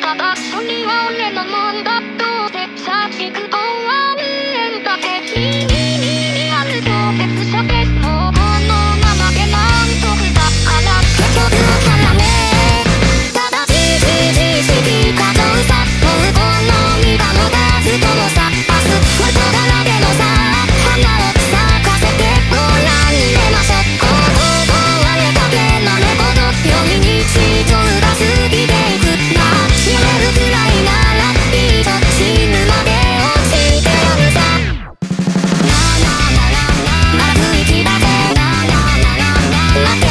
Papa, only one. 待て